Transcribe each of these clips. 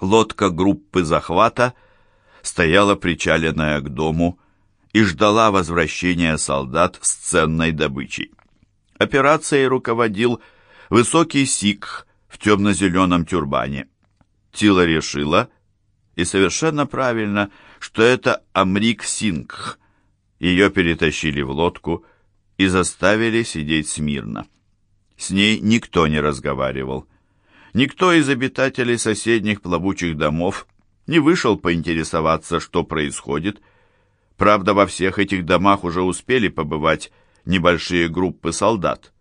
Лодка группы захвата стояла причаленная к дому и ждала возвращения солдат с ценной добычей. Операцией руководил высокий сикх в темно-зеленом тюрбане. Тила решила, и совершенно правильно, что это Амрик Сингх. Ее перетащили в лодку и заставили сидеть смирно. С ней никто не разговаривал. Никто из обитателей соседних плавучих домов не вышел поинтересоваться, что происходит. Правда, во всех этих домах уже успели побывать небольшие группы солдат.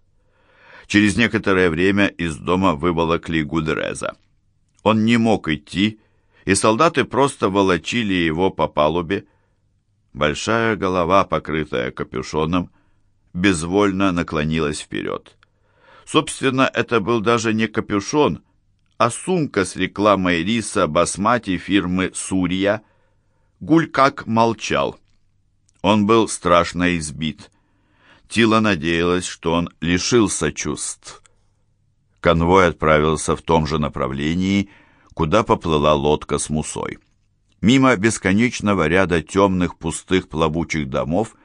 Через некоторое время из дома выволокли Гудереза. Он не мог идти, и солдаты просто волочили его по палубе. Большая голова, покрытая капюшоном, безвольно наклонилась вперед. Собственно, это был даже не капюшон, а сумка с рекламой риса басмати фирмы «Сурья». Гулькак молчал. Он был страшно избит. Тила надеялась, что он лишился чувств. Конвой отправился в том же направлении, куда поплыла лодка с мусой. Мимо бесконечного ряда темных пустых плавучих домов,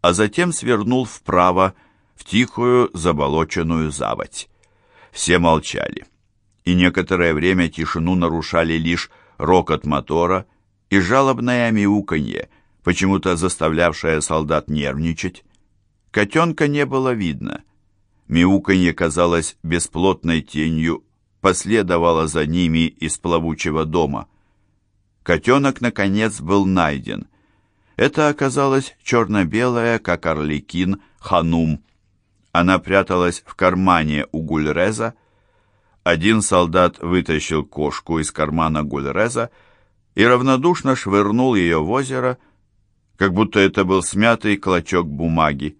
а затем свернул вправо в тихую заболоченную заводь. Все молчали, и некоторое время тишину нарушали лишь рокот мотора и жалобное мяуканье, почему-то заставлявшее солдат нервничать. Котенка не было видно. Мяуканье казалось бесплотной тенью, последовало за ними из плавучего дома. Котенок, наконец, был найден. Это оказалась черно-белая, как орликин, ханум. Она пряталась в кармане у Гульреза. Один солдат вытащил кошку из кармана Гульреза и равнодушно швырнул ее в озеро, как будто это был смятый клочок бумаги.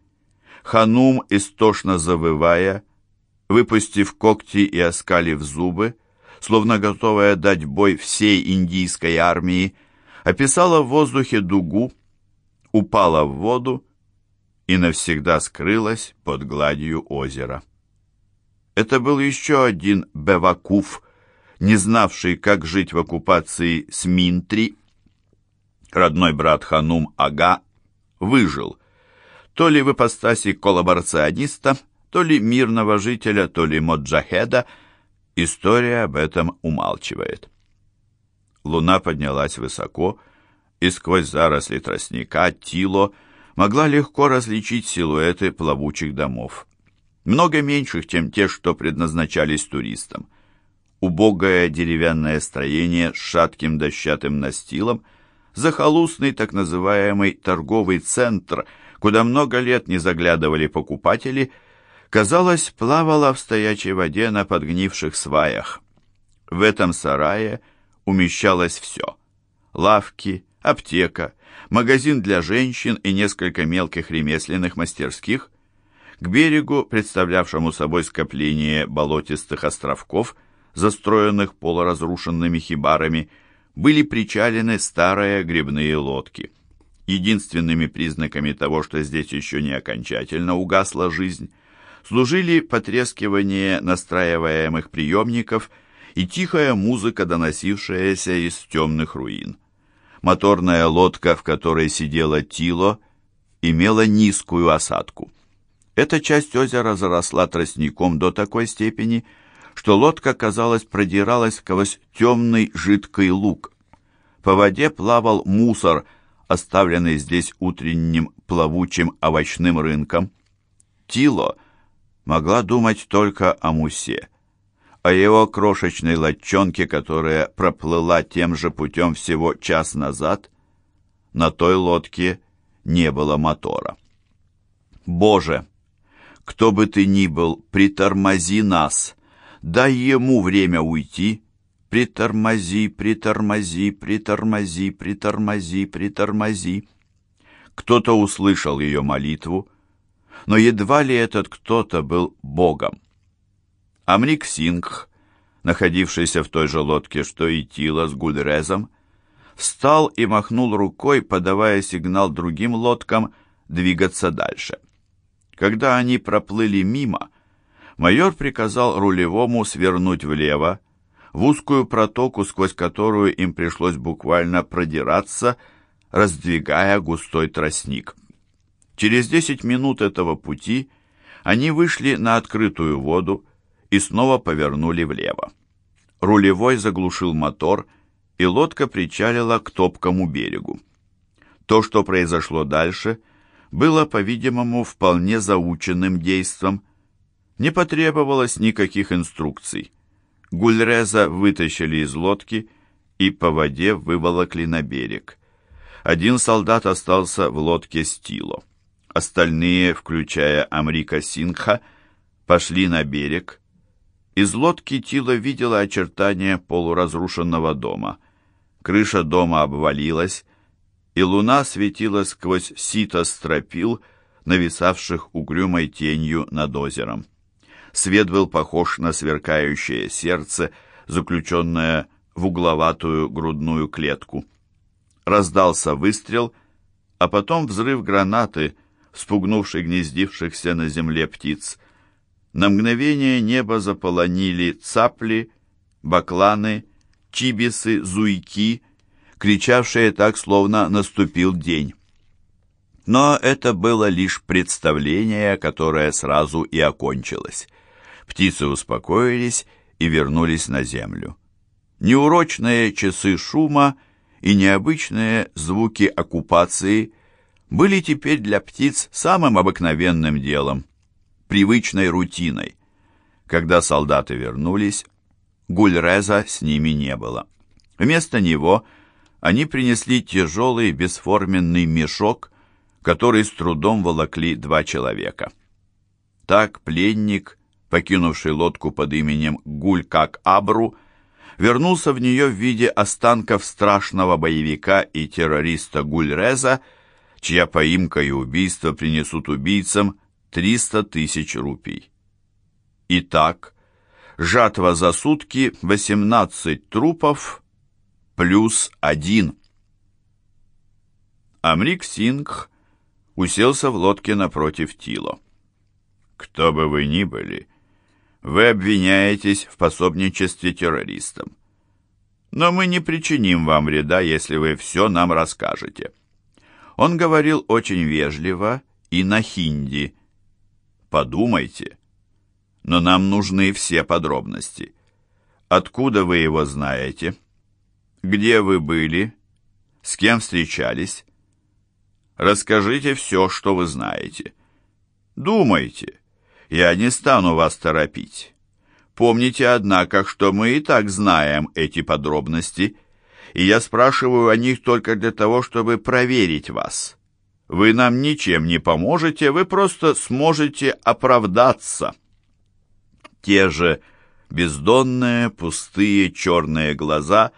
Ханум, истошно завывая, выпустив когти и оскалив зубы, словно готовая дать бой всей индийской армии, описала в воздухе дугу, упала в воду и навсегда скрылась под гладью озера. Это был еще один Бевакуф, не знавший, как жить в оккупации с Минтри. Родной брат Ханум Ага выжил, то ли в ипостаси коллаборациониста, то ли мирного жителя, то ли моджахеда, история об этом умалчивает. Луна поднялась высоко, и сквозь заросли тростника Тило могла легко различить силуэты плавучих домов. Много меньших, чем те, что предназначались туристам. Убогое деревянное строение с шатким дощатым настилом, захолустный так называемый торговый центр – куда много лет не заглядывали покупатели, казалось, плавала в стоячей воде на подгнивших сваях. В этом сарае умещалось все. Лавки, аптека, магазин для женщин и несколько мелких ремесленных мастерских. К берегу, представлявшему собой скопление болотистых островков, застроенных полуразрушенными хибарами, были причалены старые грибные лодки. Единственными признаками того, что здесь еще не окончательно угасла жизнь, служили потрескивание настраиваемых приемников и тихая музыка, доносившаяся из темных руин. Моторная лодка, в которой сидела Тило, имела низкую осадку. Эта часть озера заросла тростником до такой степени, что лодка, казалось, продиралась сквозь темный жидкий луг. По воде плавал мусор – оставленный здесь утренним плавучим овощным рынком. Тило могла думать только о Мусе, о его крошечной лодчонке, которая проплыла тем же путем всего час назад. На той лодке не было мотора. «Боже, кто бы ты ни был, притормози нас, дай ему время уйти, Притормози, притормози, притормози, притормози, притормози. Кто-то услышал ее молитву, но едва ли этот кто-то был Богом. Амрик Сингх, находившийся в той же лодке, что и Тила с Гульрезом, встал и махнул рукой, подавая сигнал другим лодкам двигаться дальше. Когда они проплыли мимо, майор приказал рулевому свернуть влево, в узкую протоку, сквозь которую им пришлось буквально продираться, раздвигая густой тростник. Через десять минут этого пути они вышли на открытую воду и снова повернули влево. Рулевой заглушил мотор, и лодка причалила к топкому берегу. То, что произошло дальше, было, по-видимому, вполне заученным действом. Не потребовалось никаких инструкций. Гульреза вытащили из лодки и по воде выволокли на берег. Один солдат остался в лодке с Тило. Остальные, включая Амрика Сингха, пошли на берег. Из лодки Тило видела очертания полуразрушенного дома. Крыша дома обвалилась, и луна светила сквозь сито стропил, нависавших угрюмой тенью над озером. Свет был похож на сверкающее сердце, заключенное в угловатую грудную клетку. Раздался выстрел, а потом взрыв гранаты, спугнувший гнездившихся на земле птиц. На мгновение небо заполонили цапли, бакланы, чибисы, зуйки, кричавшие так, словно наступил день. Но это было лишь представление, которое сразу и окончилось. Птицы успокоились и вернулись на землю. Неурочные часы шума и необычные звуки оккупации были теперь для птиц самым обыкновенным делом, привычной рутиной. Когда солдаты вернулись, Гульреза с ними не было. Вместо него они принесли тяжелый бесформенный мешок, который с трудом волокли два человека. Так пленник покинувший лодку под именем Гуль-Как-Абру, вернулся в нее в виде останков страшного боевика и террориста Гульреза, чья поимка и убийство принесут убийцам 300 тысяч рупий. Итак, жатва за сутки 18 трупов плюс один. Амрик Сингх уселся в лодке напротив Тило. «Кто бы вы ни были, вы обвиняетесь в пособничестве террористам. Но мы не причиним вам вреда, если вы все нам расскажете». Он говорил очень вежливо и на хинди. «Подумайте, но нам нужны все подробности. Откуда вы его знаете? Где вы были? С кем встречались? Расскажите все, что вы знаете. Думайте, я не стану вас торопить. Помните, однако, что мы и так знаем эти подробности, и я спрашиваю о них только для того, чтобы проверить вас. Вы нам ничем не поможете, вы просто сможете оправдаться. Те же бездонные, пустые, черные глаза,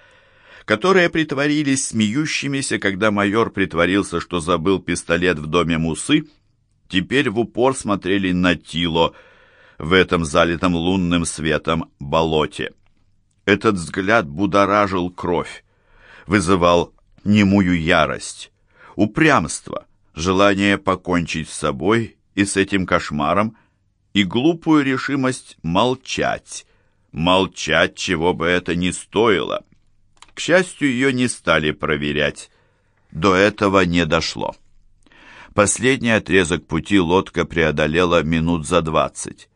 которые притворились смеющимися, когда майор притворился, что забыл пистолет в доме Мусы, теперь в упор смотрели на Тило в этом залитом лунным светом болоте. Этот взгляд будоражил кровь, вызывал немую ярость, упрямство, желание покончить с собой и с этим кошмаром, и глупую решимость молчать, молчать, чего бы это ни стоило. К счастью, ее не стали проверять. До этого не дошло. Последний отрезок пути лодка преодолела минут за двадцать.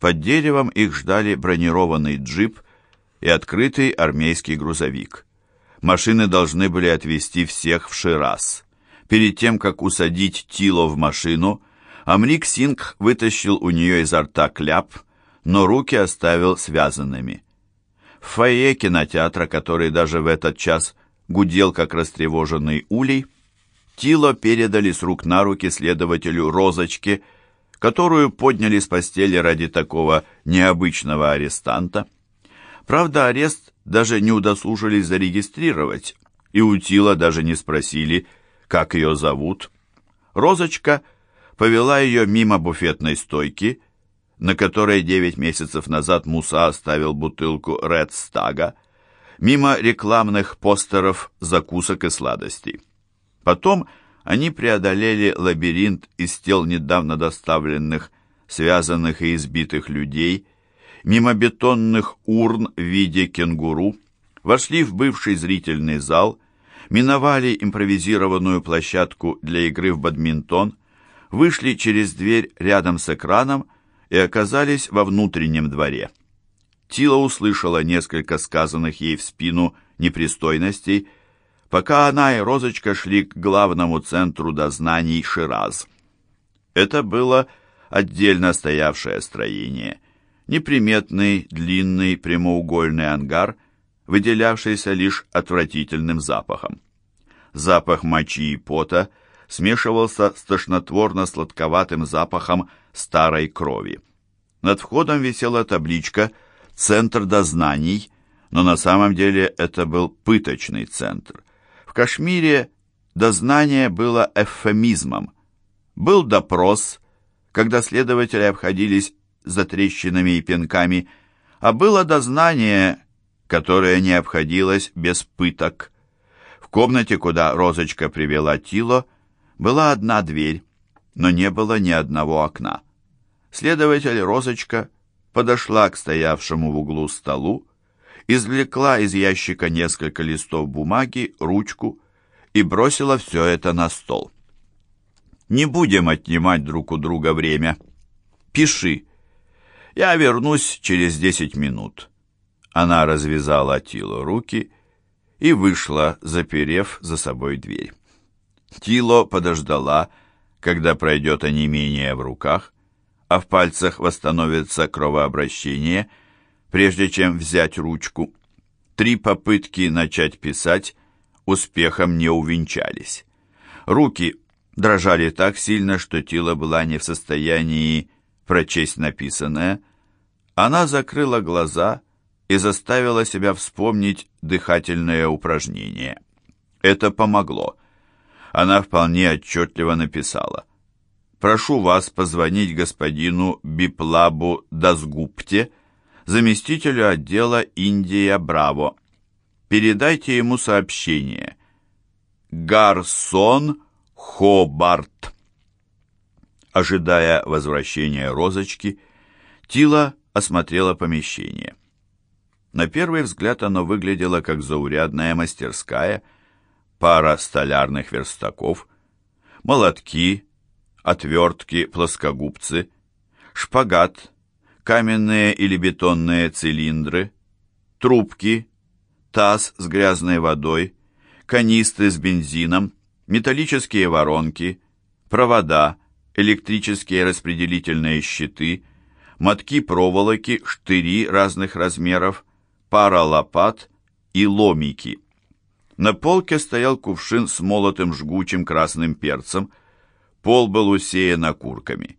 Под деревом их ждали бронированный джип и открытый армейский грузовик. Машины должны были отвезти всех в Шираз. Перед тем, как усадить Тило в машину, Амрик Синг вытащил у нее изо рта кляп, но руки оставил связанными. В фойе кинотеатра, который даже в этот час гудел, как растревоженный улей, Тило передали с рук на руки следователю Розочке, которую подняли с постели ради такого необычного арестанта. Правда, арест даже не удосужились зарегистрировать, и у Тила даже не спросили, как ее зовут. Розочка повела ее мимо буфетной стойки, на которой девять месяцев назад Муса оставил бутылку Ред Стага, мимо рекламных постеров закусок и сладостей. Потом они преодолели лабиринт из тел недавно доставленных, связанных и избитых людей, мимо бетонных урн в виде кенгуру, вошли в бывший зрительный зал, миновали импровизированную площадку для игры в бадминтон, вышли через дверь рядом с экраном и оказались во внутреннем дворе. Тила услышала несколько сказанных ей в спину непристойностей, пока она и Розочка шли к главному центру дознаний Шираз. Это было отдельно стоявшее строение, неприметный, длинный, прямоугольный ангар, выделявшийся лишь отвратительным запахом. Запах мочи и пота смешивался с тошнотворно-сладковатым запахом старой крови. Над входом висела табличка «Центр дознаний», но на самом деле это был пыточный центр. В Кашмире дознание было эвфемизмом. Был допрос, когда следователи обходились за трещинами и пинками, а было дознание, которое не обходилось без пыток. В комнате, куда Розочка привела Тило, была одна дверь, но не было ни одного окна. Следователь Розочка подошла к стоявшему в углу столу, извлекла из ящика несколько листов бумаги, ручку и бросила все это на стол. «Не будем отнимать друг у друга время. Пиши. Я вернусь через десять минут». Она развязала Тило руки и вышла, заперев за собой дверь. Тило подождала, когда пройдет онемение в руках, а в пальцах восстановится кровообращение, прежде чем взять ручку. Три попытки начать писать успехом не увенчались. Руки дрожали так сильно, что Тила была не в состоянии прочесть написанное. Она закрыла глаза и заставила себя вспомнить дыхательное упражнение. Это помогло. Она вполне отчетливо написала прошу вас позвонить господину Биплабу Дасгупте, заместителю отдела Индия Браво. Передайте ему сообщение. Гарсон Хобарт. Ожидая возвращения розочки, Тила осмотрела помещение. На первый взгляд оно выглядело как заурядная мастерская, пара столярных верстаков, молотки, отвертки, плоскогубцы, шпагат, каменные или бетонные цилиндры, трубки, таз с грязной водой, канистры с бензином, металлические воронки, провода, электрические распределительные щиты, мотки проволоки, штыри разных размеров, пара лопат и ломики. На полке стоял кувшин с молотым жгучим красным перцем – Пол был усеян окурками.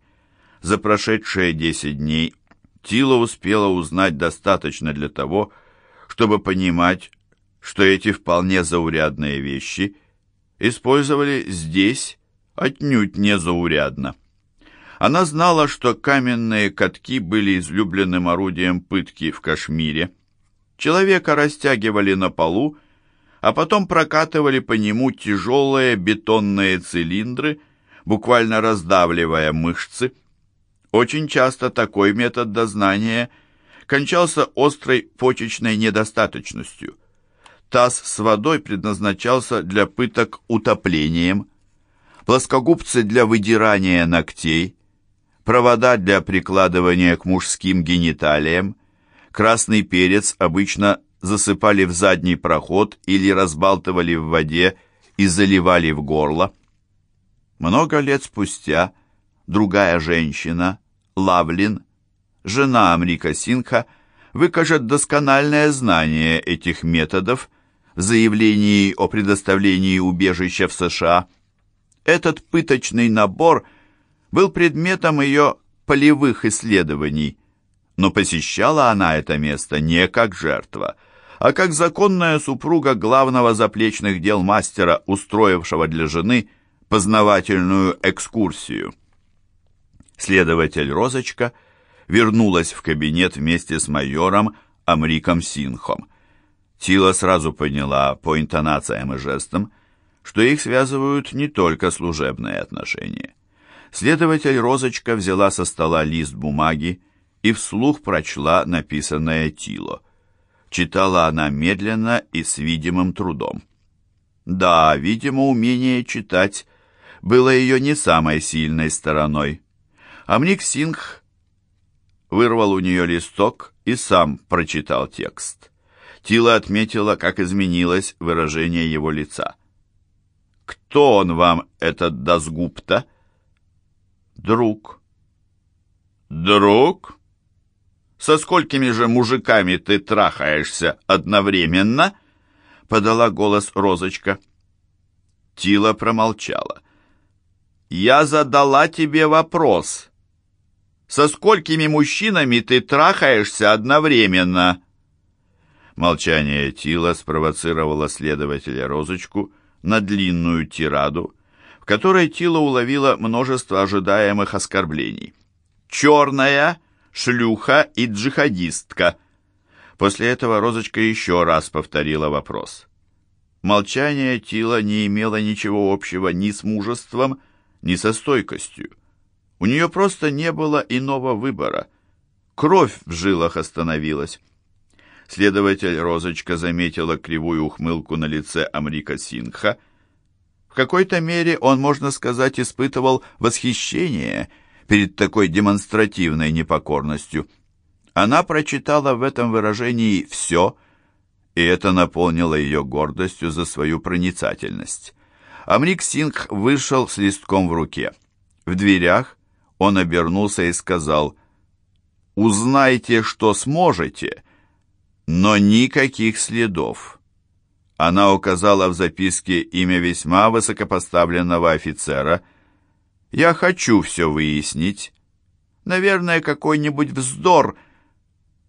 За прошедшие десять дней Тила успела узнать достаточно для того, чтобы понимать, что эти вполне заурядные вещи использовали здесь отнюдь не заурядно. Она знала, что каменные катки были излюбленным орудием пытки в Кашмире. Человека растягивали на полу, а потом прокатывали по нему тяжелые бетонные цилиндры – буквально раздавливая мышцы. Очень часто такой метод дознания кончался острой почечной недостаточностью. Таз с водой предназначался для пыток утоплением, плоскогубцы для выдирания ногтей, провода для прикладывания к мужским гениталиям, красный перец обычно засыпали в задний проход или разбалтывали в воде и заливали в горло. Много лет спустя другая женщина, Лавлин, жена Амрика Синха, выкажет доскональное знание этих методов в заявлении о предоставлении убежища в США. Этот пыточный набор был предметом ее полевых исследований, но посещала она это место не как жертва, а как законная супруга главного заплечных дел мастера, устроившего для жены – познавательную экскурсию. Следователь Розочка вернулась в кабинет вместе с майором Амриком Синхом. Тила сразу поняла по интонациям и жестам, что их связывают не только служебные отношения. Следователь Розочка взяла со стола лист бумаги и вслух прочла написанное Тило. Читала она медленно и с видимым трудом. Да, видимо, умение читать было ее не самой сильной стороной. Амник Сингх вырвал у нее листок и сам прочитал текст. Тила отметила, как изменилось выражение его лица. «Кто он вам, этот Дасгупта?» «Друг». «Друг? Со сколькими же мужиками ты трахаешься одновременно?» Подала голос Розочка. Тила промолчала. «Я задала тебе вопрос. Со сколькими мужчинами ты трахаешься одновременно?» Молчание Тила спровоцировало следователя Розочку на длинную тираду, в которой Тила уловила множество ожидаемых оскорблений. «Черная, шлюха и джихадистка». После этого Розочка еще раз повторила вопрос. Молчание Тила не имело ничего общего ни с мужеством, ни со стойкостью. У нее просто не было иного выбора. Кровь в жилах остановилась. Следователь Розочка заметила кривую ухмылку на лице Амрика Синха. В какой-то мере он, можно сказать, испытывал восхищение перед такой демонстративной непокорностью. Она прочитала в этом выражении все, и это наполнило ее гордостью за свою проницательность. Амрик Сингх вышел с листком в руке. В дверях он обернулся и сказал, «Узнайте, что сможете, но никаких следов». Она указала в записке имя весьма высокопоставленного офицера. «Я хочу все выяснить. Наверное, какой-нибудь вздор,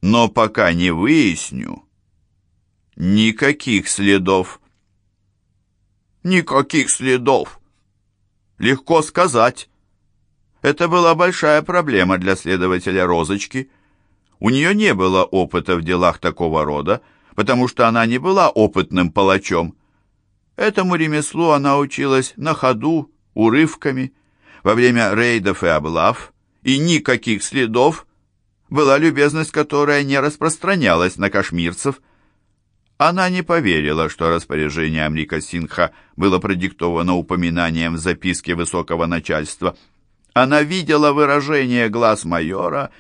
но пока не выясню, никаких следов». «Никаких следов!» «Легко сказать». Это была большая проблема для следователя Розочки. У нее не было опыта в делах такого рода, потому что она не была опытным палачом. Этому ремеслу она училась на ходу, урывками, во время рейдов и облав, и никаких следов, была любезность, которая не распространялась на кашмирцев. Она не поверила, что распоряжение Амрика Синха было продиктовано упоминанием в записке высокого начальства – она видела выражение глаз майора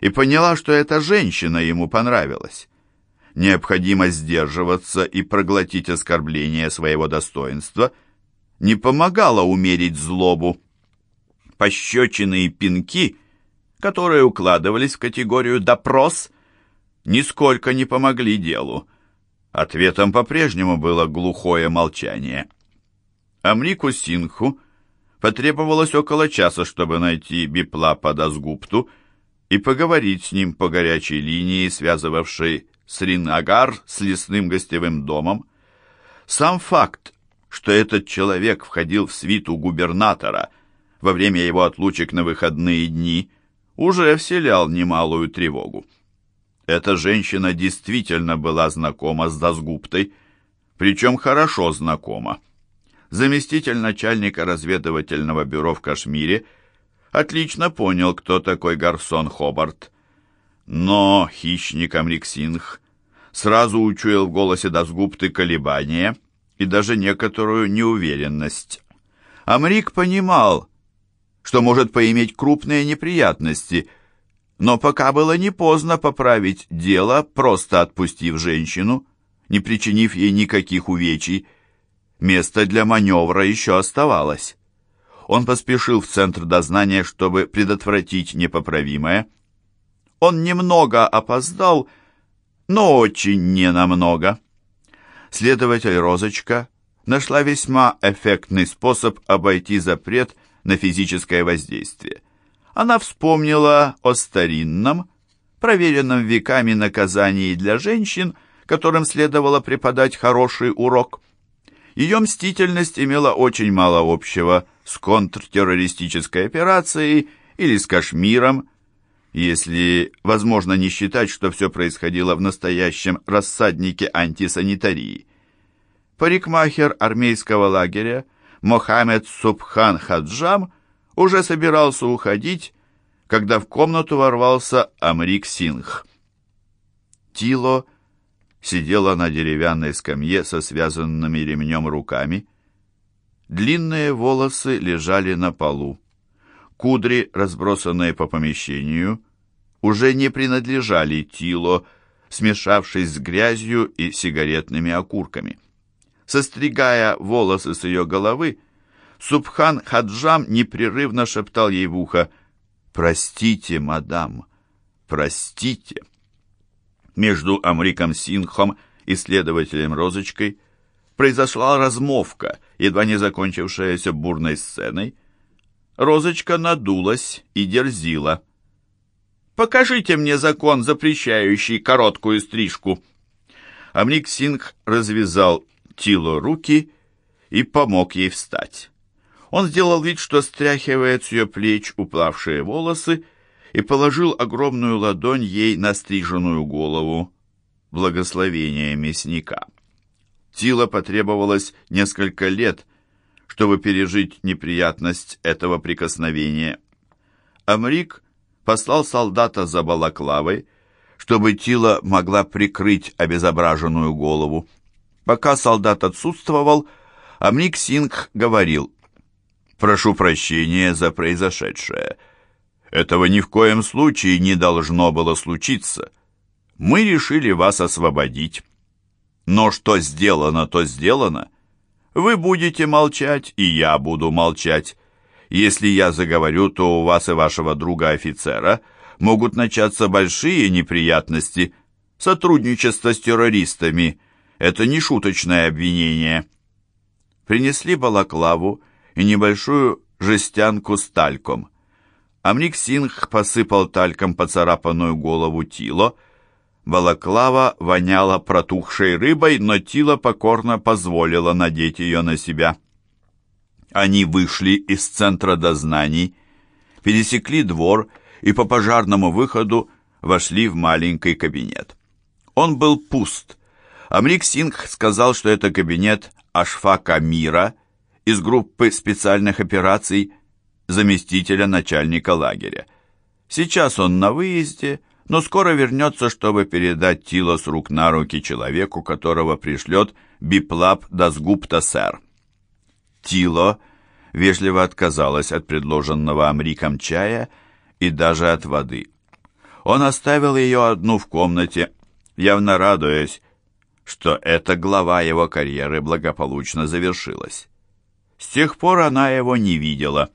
и поняла, что эта женщина ему понравилась. Необходимо сдерживаться и проглотить оскорбление своего достоинства не помогало умерить злобу. Пощечины и пинки, которые укладывались в категорию «допрос», нисколько не помогли делу. Ответом по-прежнему было глухое молчание. Амрику Синху Потребовалось около часа, чтобы найти Биплапа Дасгупту и поговорить с ним по горячей линии, связывавшей Сринагар с лесным гостевым домом. Сам факт, что этот человек входил в свиту губернатора во время его отлучек на выходные дни, уже вселял немалую тревогу. Эта женщина действительно была знакома с Дасгуптой, причем хорошо знакома заместитель начальника разведывательного бюро в Кашмире, отлично понял, кто такой Гарсон Хобарт. Но хищник Амриксингх сразу учуял в голосе Дасгупты колебания и даже некоторую неуверенность. Амрик понимал, что может поиметь крупные неприятности, но пока было не поздно поправить дело, просто отпустив женщину, не причинив ей никаких увечий, Место для маневра еще оставалось. Он поспешил в центр дознания, чтобы предотвратить непоправимое. Он немного опоздал, но очень ненамного. Следователь Розочка нашла весьма эффектный способ обойти запрет на физическое воздействие. Она вспомнила о старинном, проверенном веками наказании для женщин, которым следовало преподать хороший урок. Ее мстительность имела очень мало общего с контртеррористической операцией или с Кашмиром, если возможно не считать, что все происходило в настоящем рассаднике антисанитарии. Парикмахер армейского лагеря Мохаммед Субхан Хаджам уже собирался уходить, когда в комнату ворвался Амрик Сингх. Тило сидела на деревянной скамье со связанными ремнем руками. Длинные волосы лежали на полу. Кудри, разбросанные по помещению, уже не принадлежали Тило, смешавшись с грязью и сигаретными окурками. Состригая волосы с ее головы, Субхан Хаджам непрерывно шептал ей в ухо «Простите, мадам, простите». Между Амриком Синхом и следователем Розочкой произошла размовка, едва не закончившаяся бурной сценой. Розочка надулась и дерзила. «Покажите мне закон, запрещающий короткую стрижку». Амрик Синх развязал Тило руки и помог ей встать. Он сделал вид, что стряхивает с ее плеч уплавшие волосы и положил огромную ладонь ей на стриженную голову. Благословение мясника. Тила потребовалось несколько лет, чтобы пережить неприятность этого прикосновения. Амрик послал солдата за балаклавой, чтобы Тила могла прикрыть обезображенную голову. Пока солдат отсутствовал, Амрик Сингх говорил, «Прошу прощения за произошедшее. Этого ни в коем случае не должно было случиться. Мы решили вас освободить. Но что сделано, то сделано. Вы будете молчать, и я буду молчать. Если я заговорю, то у вас и вашего друга-офицера могут начаться большие неприятности. Сотрудничество с террористами – это не шуточное обвинение». Принесли балаклаву и небольшую жестянку с тальком – Амрик Сингх посыпал тальком поцарапанную голову Тило. Балаклава воняла протухшей рыбой, но Тило покорно позволила надеть ее на себя. Они вышли из центра дознаний, пересекли двор и по пожарному выходу вошли в маленький кабинет. Он был пуст. Амрик Сингх сказал, что это кабинет Ашфака Мира из группы специальных операций заместителя начальника лагеря. Сейчас он на выезде, но скоро вернется, чтобы передать Тило с рук на руки человеку, которого пришлет Биплап Дасгупта сэр. Тило вежливо отказалась от предложенного Амриком чая и даже от воды. Он оставил ее одну в комнате, явно радуясь, что эта глава его карьеры благополучно завершилась. С тех пор она его не видела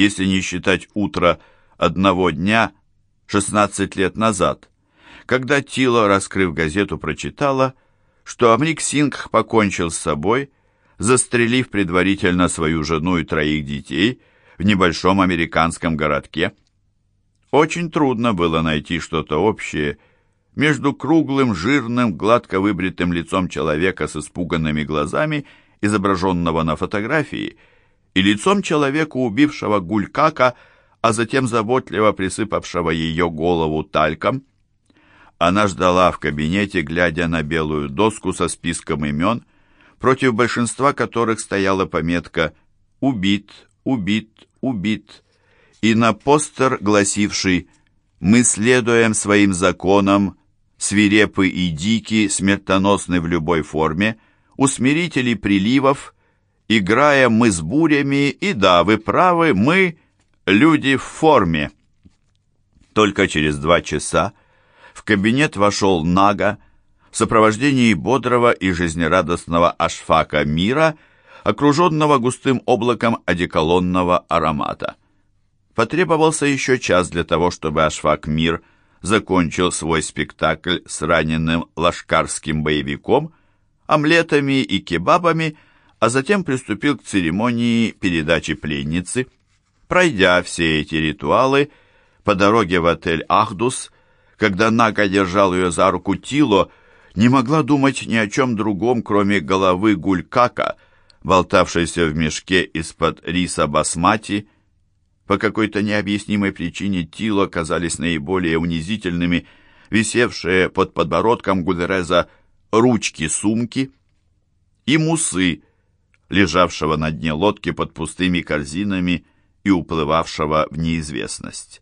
если не считать утро одного дня 16 лет назад, когда Тило, раскрыв газету, прочитала, что Амрик Сингх покончил с собой, застрелив предварительно свою жену и троих детей в небольшом американском городке. Очень трудно было найти что-то общее между круглым, жирным, гладко выбритым лицом человека с испуганными глазами, изображенного на фотографии, и лицом человека, убившего Гулькака, а затем заботливо присыпавшего ее голову тальком. Она ждала в кабинете, глядя на белую доску со списком имен, против большинства которых стояла пометка «Убит, убит, убит», и на постер, гласивший «Мы следуем своим законам, свирепы и дики, смертоносны в любой форме, усмирители приливов, играя мы с бурями, и да, вы правы, мы люди в форме. Только через два часа в кабинет вошел Нага в сопровождении бодрого и жизнерадостного Ашфака мира, окруженного густым облаком одеколонного аромата. Потребовался еще час для того, чтобы Ашфак Мир закончил свой спектакль с раненым лашкарским боевиком, омлетами и кебабами – а затем приступил к церемонии передачи пленницы. Пройдя все эти ритуалы, по дороге в отель «Ахдус», когда Нага держал ее за руку Тило, не могла думать ни о чем другом, кроме головы гулькака, болтавшейся в мешке из-под риса басмати. По какой-то необъяснимой причине Тило казались наиболее унизительными, висевшие под подбородком Гульреза ручки сумки и мусы, лежавшего на дне лодки под пустыми корзинами и уплывавшего в неизвестность.